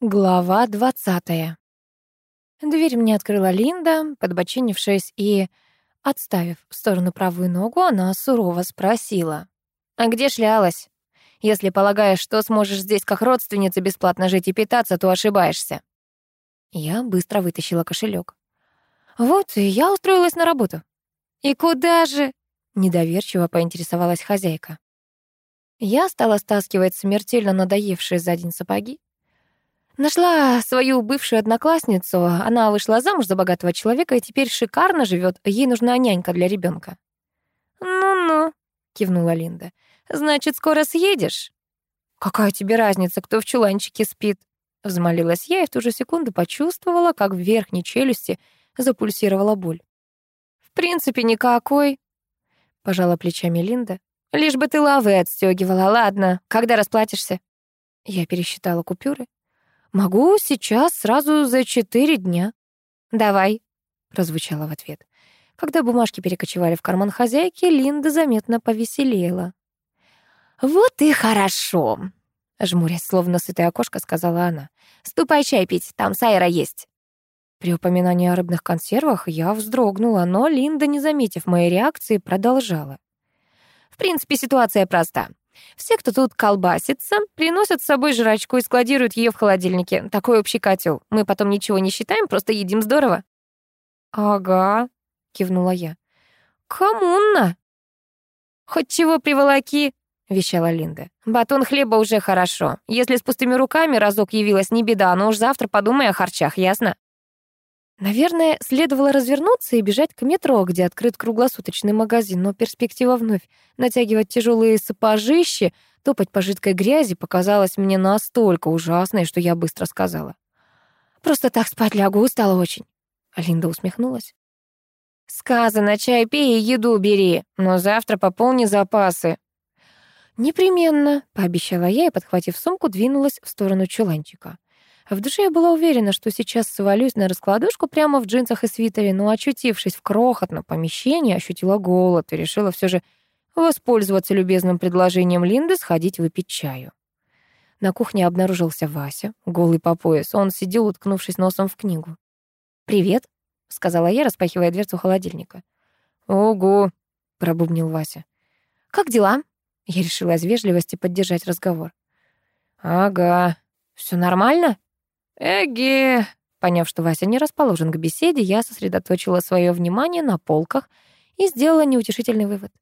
Глава двадцатая. Дверь мне открыла Линда, подбочинившись и, отставив в сторону правую ногу, она сурово спросила. «А где шлялась? Если полагаешь, что сможешь здесь как родственница бесплатно жить и питаться, то ошибаешься». Я быстро вытащила кошелек. «Вот, и я устроилась на работу». «И куда же?» — недоверчиво поинтересовалась хозяйка. Я стала стаскивать смертельно надоевшие за день сапоги, Нашла свою бывшую одноклассницу. Она вышла замуж за богатого человека и теперь шикарно живет. Ей нужна нянька для ребенка. «Ну-ну», — кивнула Линда. «Значит, скоро съедешь?» «Какая тебе разница, кто в чуланчике спит?» Взмолилась я и в ту же секунду почувствовала, как в верхней челюсти запульсировала боль. «В принципе, никакой», — пожала плечами Линда. «Лишь бы ты лавы отстёгивала. Ладно, когда расплатишься?» Я пересчитала купюры. «Могу сейчас сразу за четыре дня». «Давай», — прозвучало в ответ. Когда бумажки перекочевали в карман хозяйки, Линда заметно повеселела. «Вот и хорошо», — жмурясь, словно сытая окошко, сказала она. «Ступай чай пить, там сайра есть». При упоминании о рыбных консервах я вздрогнула, но Линда, не заметив моей реакции, продолжала. «В принципе, ситуация проста. Все, кто тут колбасится, приносят с собой жрачку и складируют ее в холодильнике. Такой общий котел. Мы потом ничего не считаем, просто едим здорово. Ага, кивнула я. Коммунно. Хоть чего приволоки, вещала Линда. Батон хлеба уже хорошо. Если с пустыми руками разок явилась, не беда, но уж завтра подумай о харчах, ясно? Наверное, следовало развернуться и бежать к метро, где открыт круглосуточный магазин, но перспектива вновь натягивать тяжелые сапожищи, топать по жидкой грязи показалась мне настолько ужасной, что я быстро сказала. «Просто так спать лягу, устала очень». Алинда усмехнулась. «Сказано, чай пей и еду бери, но завтра пополни запасы». «Непременно», — пообещала я и, подхватив сумку, двинулась в сторону чуланчика. В душе я была уверена, что сейчас свалюсь на раскладушку прямо в джинсах и свитере, но, очутившись в крохотном помещении, ощутила голод и решила все же воспользоваться любезным предложением Линды сходить выпить чаю. На кухне обнаружился Вася, голый по пояс. Он сидел, уткнувшись носом в книгу. «Привет», — сказала я, распахивая дверцу холодильника. «Ого», — пробубнил Вася. «Как дела?» Я решила из вежливости поддержать разговор. «Ага. Все нормально?» «Эге!» Поняв, что Вася не расположен к беседе, я сосредоточила свое внимание на полках и сделала неутешительный вывод.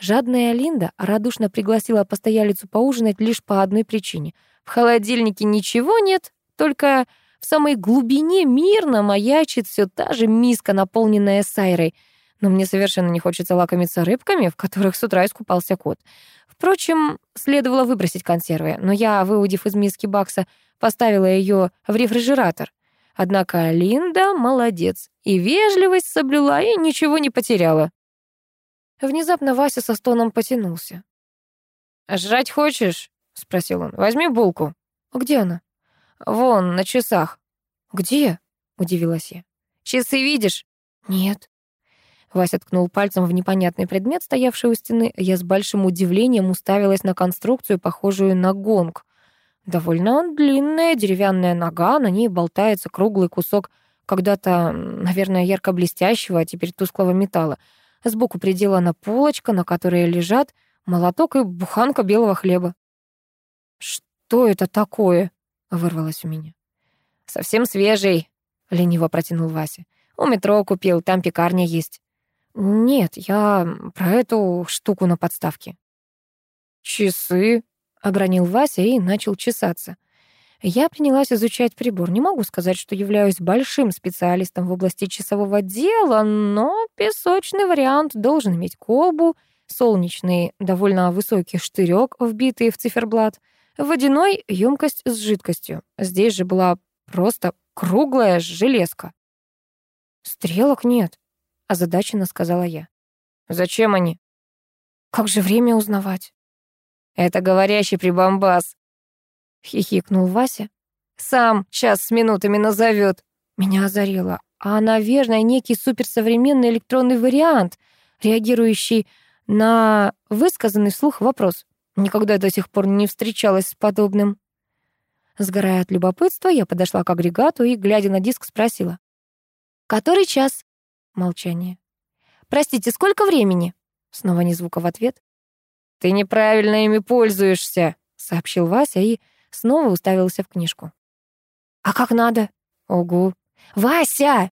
Жадная Линда радушно пригласила постоялицу поужинать лишь по одной причине. В холодильнике ничего нет, только в самой глубине мирно маячит все та же миска, наполненная сайрой. Но мне совершенно не хочется лакомиться рыбками, в которых с утра искупался кот. Впрочем, следовало выбросить консервы, но я, выудив из миски бакса, поставила ее в рефрижератор. Однако Линда молодец, и вежливость соблюла, и ничего не потеряла. Внезапно Вася со стоном потянулся. «Жрать хочешь?» — спросил он. «Возьми булку». «Где она?» «Вон, на часах». «Где?» — удивилась я. «Часы видишь?» «Нет». Вася ткнул пальцем в непонятный предмет, стоявший у стены. Я с большим удивлением уставилась на конструкцию, похожую на гонг. Довольно длинная деревянная нога, на ней болтается круглый кусок когда-то, наверное, ярко блестящего, а теперь тусклого металла. Сбоку приделана полочка, на которой лежат молоток и буханка белого хлеба. «Что это такое?» — вырвалось у меня. «Совсем свежий», — лениво протянул Вася. «У метро купил, там пекарня есть». «Нет, я про эту штуку на подставке». «Часы?» — обронил Вася и начал чесаться. Я принялась изучать прибор. Не могу сказать, что являюсь большим специалистом в области часового дела, но песочный вариант должен иметь колбу, солнечный довольно высокий штырек, вбитый в циферблат, водяной — емкость с жидкостью. Здесь же была просто круглая железка. «Стрелок нет», озадаченно сказала я. Зачем они? Как же время узнавать? Это говорящий прибамбас. Хихикнул Вася. Сам час с минутами назовет. Меня озарило. А, наверное, некий суперсовременный электронный вариант, реагирующий на высказанный вслух вопрос. Никогда до сих пор не встречалась с подобным. Сгорая от любопытства, я подошла к агрегату и, глядя на диск, спросила. «Который час?» Молчание. «Простите, сколько времени?» Снова ни звука в ответ. «Ты неправильно ими пользуешься», — сообщил Вася и снова уставился в книжку. «А как надо?» «Ого». «Вася!»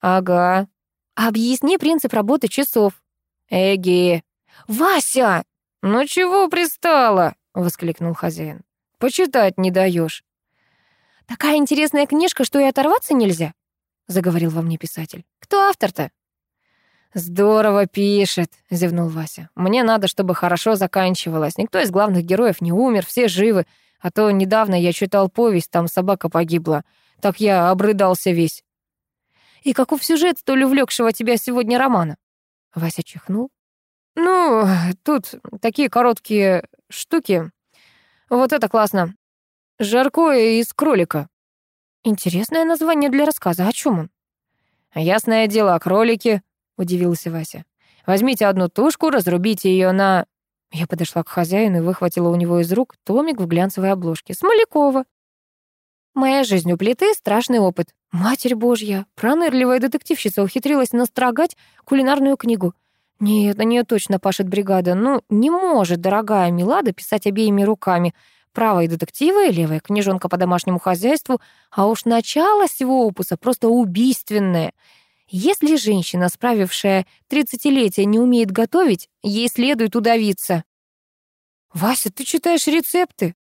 «Ага». «Объясни принцип работы часов». «Эги». «Вася!» «Ну чего пристала?» — воскликнул хозяин. Почитать не даешь. Такая интересная книжка, что и оторваться нельзя, заговорил во мне писатель. Кто автор-то? Здорово пишет, зевнул Вася. Мне надо, чтобы хорошо заканчивалось. Никто из главных героев не умер, все живы. А то недавно я читал повесть, там собака погибла. Так я обрыдался весь. И каков сюжет столь увлекшего тебя сегодня романа? Вася чихнул. Ну, тут такие короткие штуки. Вот это классно. Жаркое из кролика. Интересное название для рассказа. О чем он? Ясное дело, о кролике, удивился Вася. Возьмите одну тушку, разрубите ее на... Я подошла к хозяину и выхватила у него из рук томик в глянцевой обложке. Смолякова. Моя жизнь у плиты — страшный опыт. Матерь Божья, пронырливая детективщица ухитрилась настрогать кулинарную книгу. Нет, на нее точно пашет бригада. Ну, не может дорогая Милада писать обеими руками. Правая детективы, левая книжонка по домашнему хозяйству, а уж начало всего опуса просто убийственное. Если женщина, справившая тридцатилетие, не умеет готовить, ей следует удавиться. «Вася, ты читаешь рецепты?»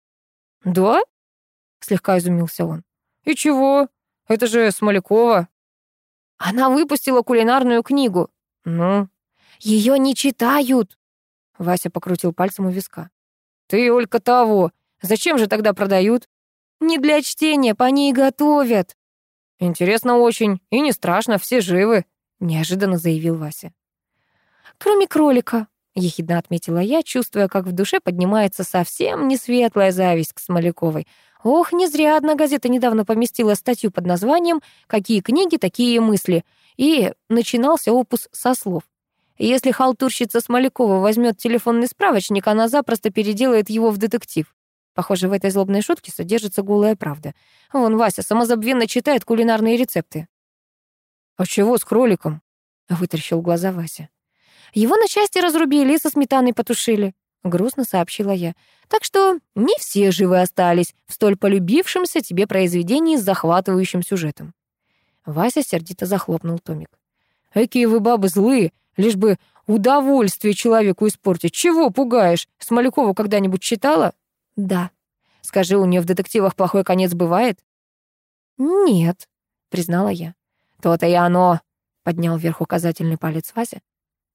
«Да?» — слегка изумился он. «И чего? Это же Смолякова». «Она выпустила кулинарную книгу». «Ну, ее не читают!» Вася покрутил пальцем у виска. «Ты, Олька, того! Зачем же тогда продают?» «Не для чтения, по ней готовят!» «Интересно очень, и не страшно, все живы», — неожиданно заявил Вася. «Кроме кролика», — ехидно отметила я, чувствуя, как в душе поднимается совсем не светлая зависть к Смоляковой. Ох, не зря одна газета недавно поместила статью под названием «Какие книги, такие мысли», и начинался опус со слов если халтурщица Смолякова возьмет телефонный справочник, она запросто переделает его в детектив. Похоже, в этой злобной шутке содержится голая правда. Вон Вася самозабвенно читает кулинарные рецепты. «А чего с кроликом?» — вытаращил глаза Вася. «Его на части разрубили и со сметаной потушили», — грустно сообщила я. «Так что не все живы остались в столь полюбившемся тебе произведении с захватывающим сюжетом». Вася сердито захлопнул томик. «Какие вы бабы злые! Лишь бы удовольствие человеку испортить. Чего пугаешь? Смолякову когда-нибудь читала? Да. Скажи, у нее в детективах плохой конец бывает? Нет, признала я. То-то и оно, поднял вверх указательный палец Вася.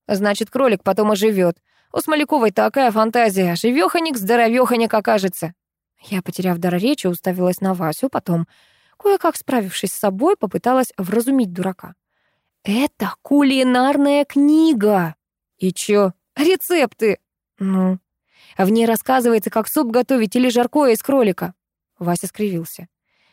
Значит, кролик потом оживет. У Смоляковой такая фантазия. Живёхоник, здоровёхоник окажется. Я, потеряв дар речи, уставилась на Васю, потом, кое-как справившись с собой, попыталась вразумить дурака. «Это кулинарная книга!» «И чё? Рецепты!» «Ну?» В ней рассказывается, как суп готовить или жаркое из кролика. Вася скривился.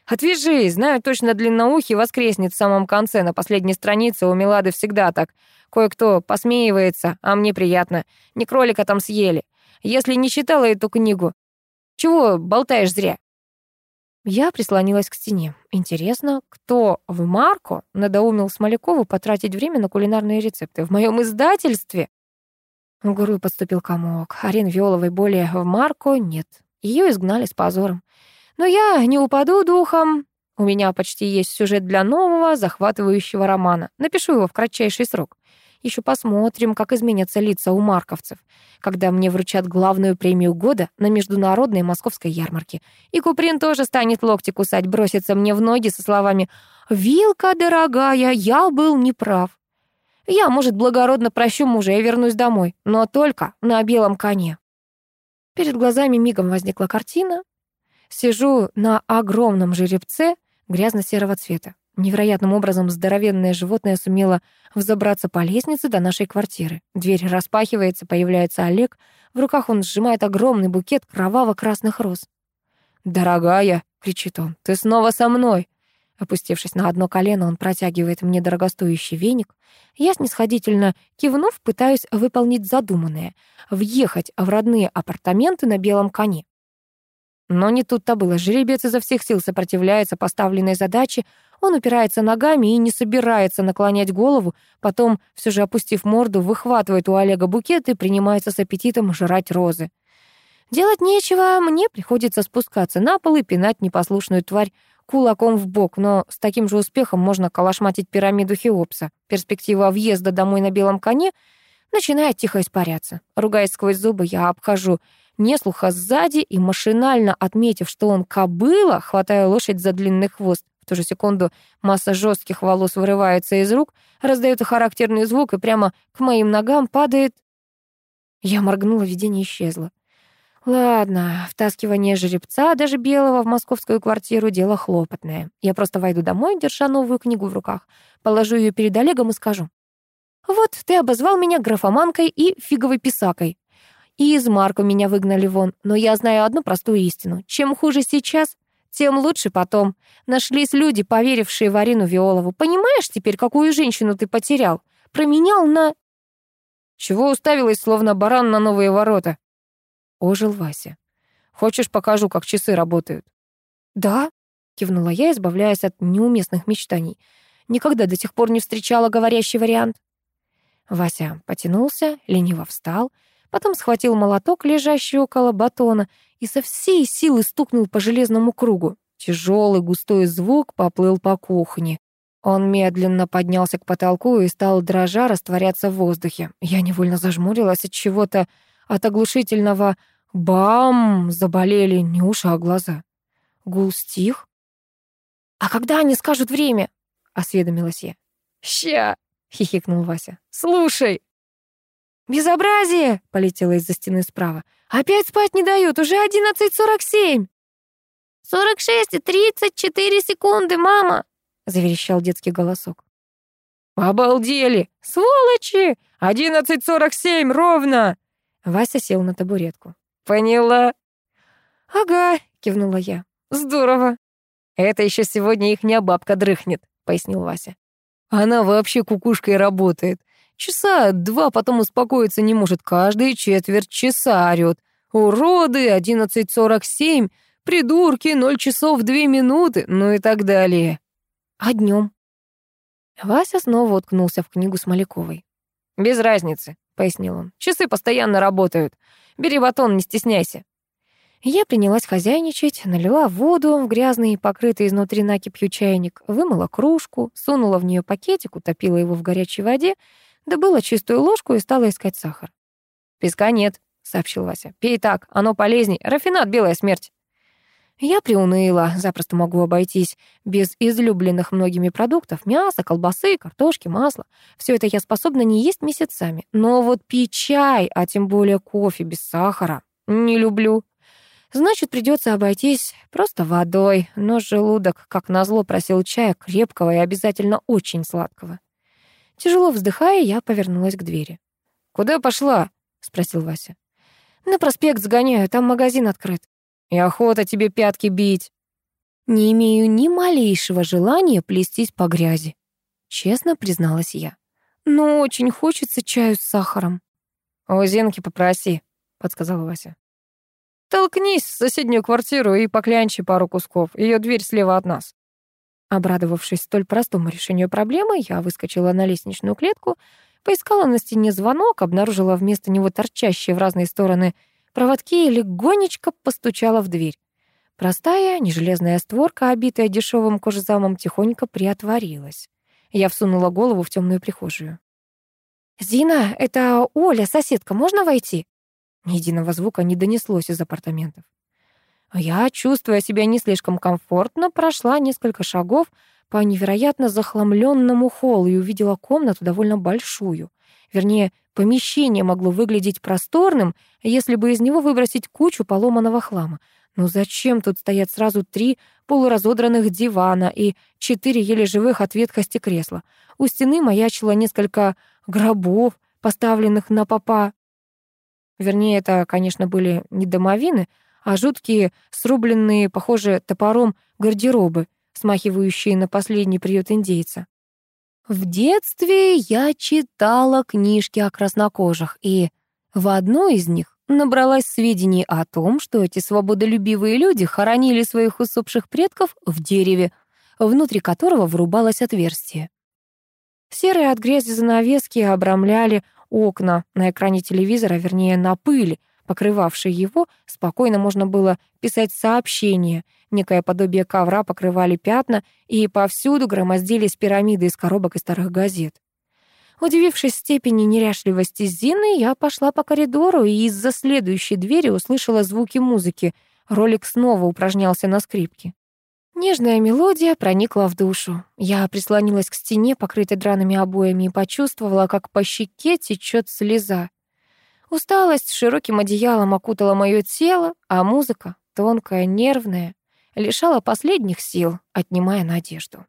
«Отвяжись, знаю точно длинноухий воскреснет в самом конце, на последней странице у Милады всегда так. Кое-кто посмеивается, а мне приятно. Не кролика там съели. Если не читала эту книгу, чего болтаешь зря?» Я прислонилась к стене. Интересно, кто в Марко надоумил Смолякову потратить время на кулинарные рецепты? В моем издательстве? В гору подступил комок. Арин Виоловой более в Марко нет. Ее изгнали с позором. Но я не упаду духом. У меня почти есть сюжет для нового, захватывающего романа. Напишу его в кратчайший срок. Еще посмотрим, как изменятся лица у марковцев, когда мне вручат главную премию года на международной московской ярмарке. И Куприн тоже станет локти кусать, бросится мне в ноги со словами «Вилка, дорогая, я был неправ». Я, может, благородно прощу мужа и вернусь домой, но только на белом коне. Перед глазами мигом возникла картина. Сижу на огромном жеребце грязно-серого цвета. Невероятным образом здоровенное животное сумело взобраться по лестнице до нашей квартиры. Дверь распахивается, появляется Олег. В руках он сжимает огромный букет кроваво-красных роз. «Дорогая!» — кричит он. «Ты снова со мной!» Опустившись на одно колено, он протягивает мне дорогостоящий веник. Я, снисходительно кивнув, пытаюсь выполнить задуманное — въехать в родные апартаменты на белом коне. Но не тут-то было. Жеребец изо всех сил сопротивляется поставленной задаче, он упирается ногами и не собирается наклонять голову, потом, все же опустив морду, выхватывает у Олега букет и принимается с аппетитом жрать розы. Делать нечего, мне приходится спускаться на пол и пинать непослушную тварь кулаком в бок, но с таким же успехом можно калашматить пирамиду Хеопса. Перспектива въезда домой на белом коне начинает тихо испаряться. Ругаясь сквозь зубы, я обхожу неслуха сзади и, машинально отметив, что он кобыла, хватаю лошадь за длинный хвост. В ту же секунду масса жестких волос вырывается из рук, раздается характерный звук и прямо к моим ногам падает... Я моргнула, видение исчезло. Ладно, втаскивание жеребца, даже белого, в московскую квартиру — дело хлопотное. Я просто войду домой, держа новую книгу в руках, положу ее перед Олегом и скажу. «Вот, ты обозвал меня графоманкой и фиговой писакой. И из Марку меня выгнали вон, но я знаю одну простую истину. Чем хуже сейчас, тем лучше потом. Нашлись люди, поверившие в Арину Виолову. Понимаешь теперь, какую женщину ты потерял? Променял на... Чего уставилась, словно баран на новые ворота? Ожил Вася. «Хочешь, покажу, как часы работают?» «Да», — кивнула я, избавляясь от неуместных мечтаний. Никогда до сих пор не встречала говорящий вариант. Вася потянулся, лениво встал, потом схватил молоток, лежащий около батона, и со всей силы стукнул по железному кругу. Тяжелый густой звук поплыл по кухне. Он медленно поднялся к потолку и стал дрожа растворяться в воздухе. Я невольно зажмурилась от чего-то, от оглушительного «бам» заболели не уши, а глаза. Гул стих. «А когда они скажут время?» — осведомилась я. «Ща!» — хихикнул Вася. «Слушай!» «Безобразие!» — полетело из-за стены справа. «Опять спать не дают, уже одиннадцать сорок семь!» «Сорок шесть и тридцать четыре секунды, мама!» — заверещал детский голосок. «Обалдели! Сволочи! Одиннадцать сорок семь ровно!» Вася сел на табуретку. «Поняла?» «Ага», — кивнула я. «Здорово». «Это еще сегодня ихняя бабка дрыхнет», — пояснил Вася. «Она вообще кукушкой работает. Часа два потом успокоиться не может. Каждые четверть часа орёт. Уроды, 11.47, придурки, 0 часов 2 минуты, ну и так далее». «А днем?» Вася снова уткнулся в книгу Смоляковой. «Без разницы. — пояснил он. «Часы постоянно работают. Бери батон, не стесняйся». Я принялась хозяйничать, налила воду в грязный, покрытый изнутри накипью чайник, вымыла кружку, сунула в нее пакетик, утопила его в горячей воде, добыла чистую ложку и стала искать сахар. «Песка нет», — сообщил Вася. «Пей так, оно полезней. Рафинат — белая смерть». Я приуныла, запросто могу обойтись без излюбленных многими продуктов, мяса, колбасы, картошки, масла. Все это я способна не есть месяцами. Но вот пить чай, а тем более кофе без сахара, не люблю. Значит, придется обойтись просто водой, но желудок, как назло, просил чая крепкого и обязательно очень сладкого. Тяжело вздыхая, я повернулась к двери. «Куда пошла?» — спросил Вася. «На проспект сгоняю, там магазин открыт». И охота тебе пятки бить. Не имею ни малейшего желания плестись по грязи, честно призналась я. Но очень хочется чаю с сахаром. У Зенки попроси, подсказал Вася. Толкнись в соседнюю квартиру и поклянчи пару кусков. Ее дверь слева от нас. Обрадовавшись столь простому решению проблемы, я выскочила на лестничную клетку, поискала на стене звонок, обнаружила вместо него торчащие в разные стороны проводки и легонечко постучала в дверь. Простая, нежелезная створка, обитая дешевым кожзамом, тихонько приотворилась. Я всунула голову в темную прихожую. «Зина, это Оля, соседка, можно войти?» Ни единого звука не донеслось из апартаментов. Я, чувствуя себя не слишком комфортно, прошла несколько шагов по невероятно захламленному холлу и увидела комнату довольно большую. Вернее, Помещение могло выглядеть просторным, если бы из него выбросить кучу поломанного хлама. Но зачем тут стоят сразу три полуразодранных дивана и четыре еле живых от ветхости кресла? У стены маячило несколько гробов, поставленных на попа. Вернее, это, конечно, были не домовины, а жуткие, срубленные, похоже, топором гардеробы, смахивающие на последний приют индейца. В детстве я читала книжки о краснокожих, и в одной из них набралась сведений о том, что эти свободолюбивые люди хоронили своих усопших предков в дереве, внутри которого врубалось отверстие. Серые от грязи занавески обрамляли окна на экране телевизора, вернее, на пыли, покрывавшей его, спокойно можно было писать сообщения. Некое подобие ковра покрывали пятна, и повсюду громоздились пирамиды из коробок и старых газет. Удивившись степени неряшливости Зины, я пошла по коридору и из-за следующей двери услышала звуки музыки. Ролик снова упражнялся на скрипке. Нежная мелодия проникла в душу. Я прислонилась к стене, покрытой драными обоями, и почувствовала, как по щеке течет слеза. Усталость широким одеялом окутала мое тело, а музыка, тонкая, нервная, лишала последних сил, отнимая надежду.